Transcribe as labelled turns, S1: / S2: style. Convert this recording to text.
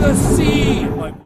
S1: the sea!